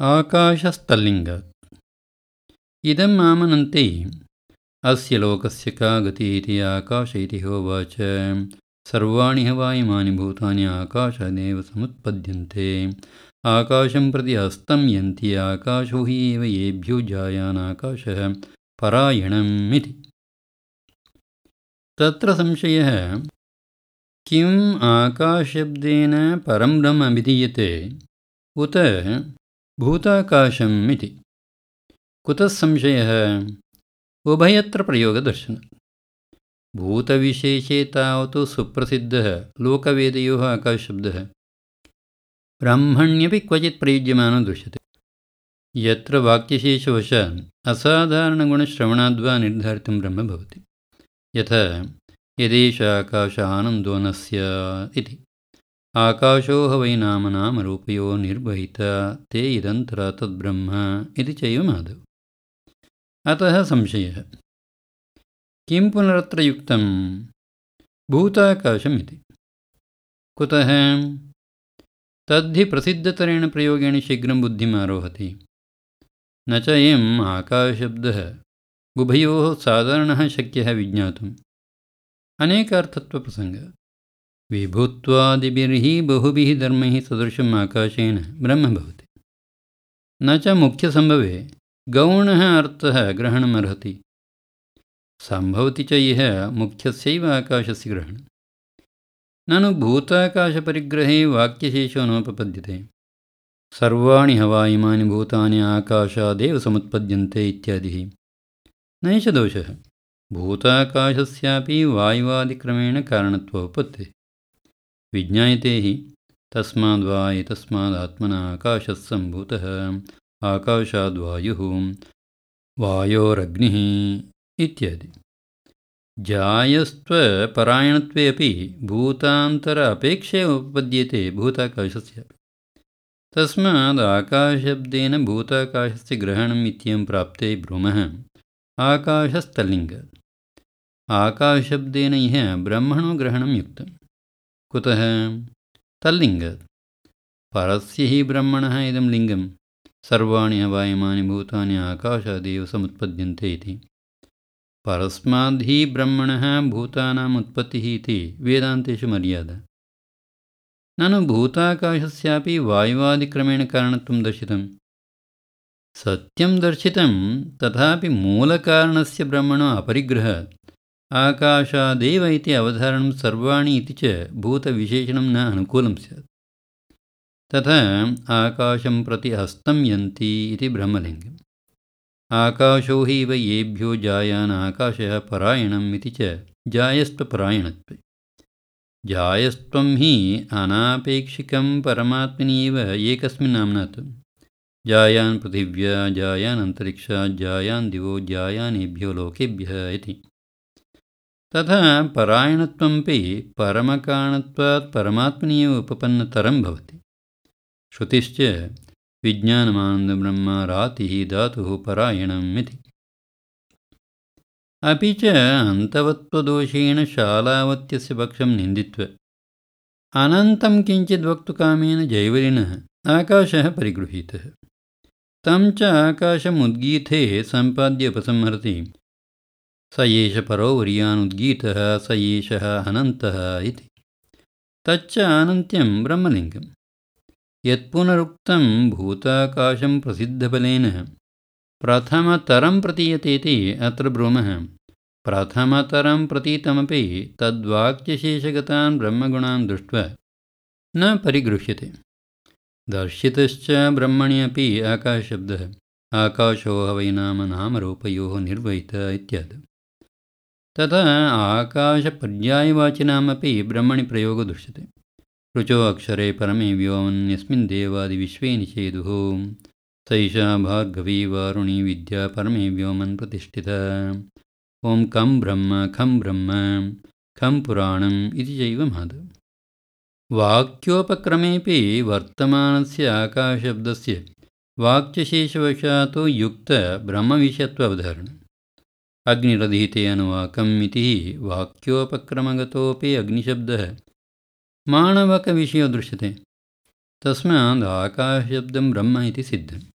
आकाशस्तल्लिङ्गात् इदम् आमनन्ति। अस्य लोकस्य का गतिः इति आकाश इति होवाच सर्वाणि हवायुमानि भूतानि आकाशादेव समुत्पद्यन्ते। आकाशं प्रति अस्तं यन्ति आकाशो हि एव येभ्यो जायानाकाशः परायणम् इति। तत्र संशयः किम् आकाशब्देन परं ब्रह्म अभिधीयते? उत भूताकाशम् इति। कुतः संशयः? उभयत्र प्रयोगदर्शनम्। भूतविशेषे तावत् सुप्रसिद्धः लोकवेदयोः आकाशशब्दः। ब्राह्मण्यपि क्वचित् प्रयुज्यमानो दृश्यते। यत्र वाक्यशेषवशात् असाधारणगुणश्रवणाद्वा निर्धारितं ब्रह्म भवति। यथा यदेश आकाश आनन्दो न स्यात् इति आकाशो वै नाम नामरूपयो निर्वहिता ते इदन्तरा तद्ब्रह्म इति चैवमादौ अतः संशयः। किं पुनरत्र युक्तं भूताकाशमिति कुतः? तद्धि प्रसिद्धतरेण प्रयोगेण शीघ्रं बुद्धिम् आरोहति। न च अयम् आकाशशब्दः उभयोः साधारणः शक्यः विज्ञातुम्। अनेकार्थत्वप्रसङ्गः विभुत्वादिभिर्हि बहुभिः धर्मैः सदृशम् आकाशेन ब्रह्म भवति। न च मुख्यसम्भवे गौणः अर्थः ग्रहणमर्हति सम्भवति च इह मुख्यस्यैव आकाशस्य ग्रहणं ननु भूताकाशपरिग्रहे वाक्यशेषो नोपपद्यते। सर्वाणि हवायुमानि भूतानि आकाशादेव समुत्पद्यन्ते इत्यादिः। नैष दोषः। भूताकाशस्यापि वायुवादिक्रमेण कारणत्वोपत्तिः विज्ञायते हि। तस्माद्वा एतस्मादात्मना आकाशः सम्भूतः। आकाशाद्वायुः वायोरग्निः इत्यादि। जायस्त्वपरायणत्वे अपि भूतान्तर अपेक्षया उपपद्यते भूताकाशस्यापि तस्माद् आकाशशब्देन भूताकाशस्य ग्रहणम् इत्येवं प्राप्ते ब्रूमः। आकाशस्तल्लिङ्गात् आकाशशब्देन इह ब्रह्मणो ग्रहणं युक्तम् कुतः? तल्लिङ्गात् परस्य हि ब्रह्मणः इदं लिङ्गं। सर्वाणि अवायमानि भूतानि आकाशादेव समुत्पद्यन्ते इति। परस्माद्धि ब्रह्मणः भूतानाम् उत्पत्तिः इति वेदान्तेषु मर्यादा। ननु भूताकाशस्यापि वायुवादिक्रमेण कारणत्वं दर्शितं सत्यं दर्शितं तथापि मूलकारणस्य ब्रह्मणो अपरिग्रहात् आकाशादेव इति अवधारणं सर्वाणि इति च भूतविशेषणं न अनुकूलं स्यात्। तथा आकाशं प्रति हस्तं यन्ति इति ब्रह्मलिङ्गम्। आकाशो हि इव येभ्यो जायान् आकाशः परायणम् इति च जायस्त्वपरायणत्वे। जायस्त्वं हि अनापेक्षिकं परमात्मनि एव एकस्मिन् नाम्नात् जायान् पृथिव्या जायान् अन्तरिक्षात् जायान् दिवो जायानेभ्यो लोकेभ्यः इति तथा परायणत्वमपि परमकारणत्वात् परमात्मनि एव उपपन्नतरं भवति। श्रुतिश्च विज्ञानमानन्दब्रह्म रातिः धातुः परायणम् इति। अपि च अन्तवत्वदोषेण शालावत्यस्य पक्षं निन्दित्वा। अनन्तं किञ्चिद् वक्तुकामेन जैवलिनः आकाशः परिगृहीतः। तं च आकाशमुद्गीथे सम्पाद्य उपसंहरति स एष परो वर्यानुद्गीतः स एषः अनन्तः इति। तच्च अनन्त्यं ब्रह्मलिङ्गं यत्पुनरुक्तं भूताकाशं प्रसिद्धबलेन। प्रथमतरं प्रतीयते इति अत्र ब्रूमः। प्रथमतरं प्रतीतमपि तद्वाक्यशेषगतान् ब्रह्मगुणान् दृष्ट्वा न परिगृह्यते। दर्शितश्च ब्रह्मणि अपि आकाशशब्दः आकाशो वै नाम नामरूपयोः निर्वहित इत्यादि तथा आकाशपर्यायवाचिनामपि ब्रह्मणि प्रयोगो दृश्यते। ऋचो अक्षरे परमे व्योमन्यस्मिन् देवादिविश्वे निषेदुः सैषा भार्गवी वारुणी विद्या परमे व्योमन् प्रतिष्ठिता। ॐ कं ब्रह्म खं ब्रह्म खं पुराणम् इति चैव माधव। वाक्योपक्रमेऽपि वर्तमानस्य आकाशशब्दस्य वाक्यशेषवशात् युक्तब्रह्मविषयत्वावधारणम् अग्निरधीते अनुवाकम् इति वाक्योपक्रमगतोऽपि अग्निशब्दः। माणवकविषयो दृश्यते। तस्मात् आकाशशब्दं ब्रह्म इति सिद्धम्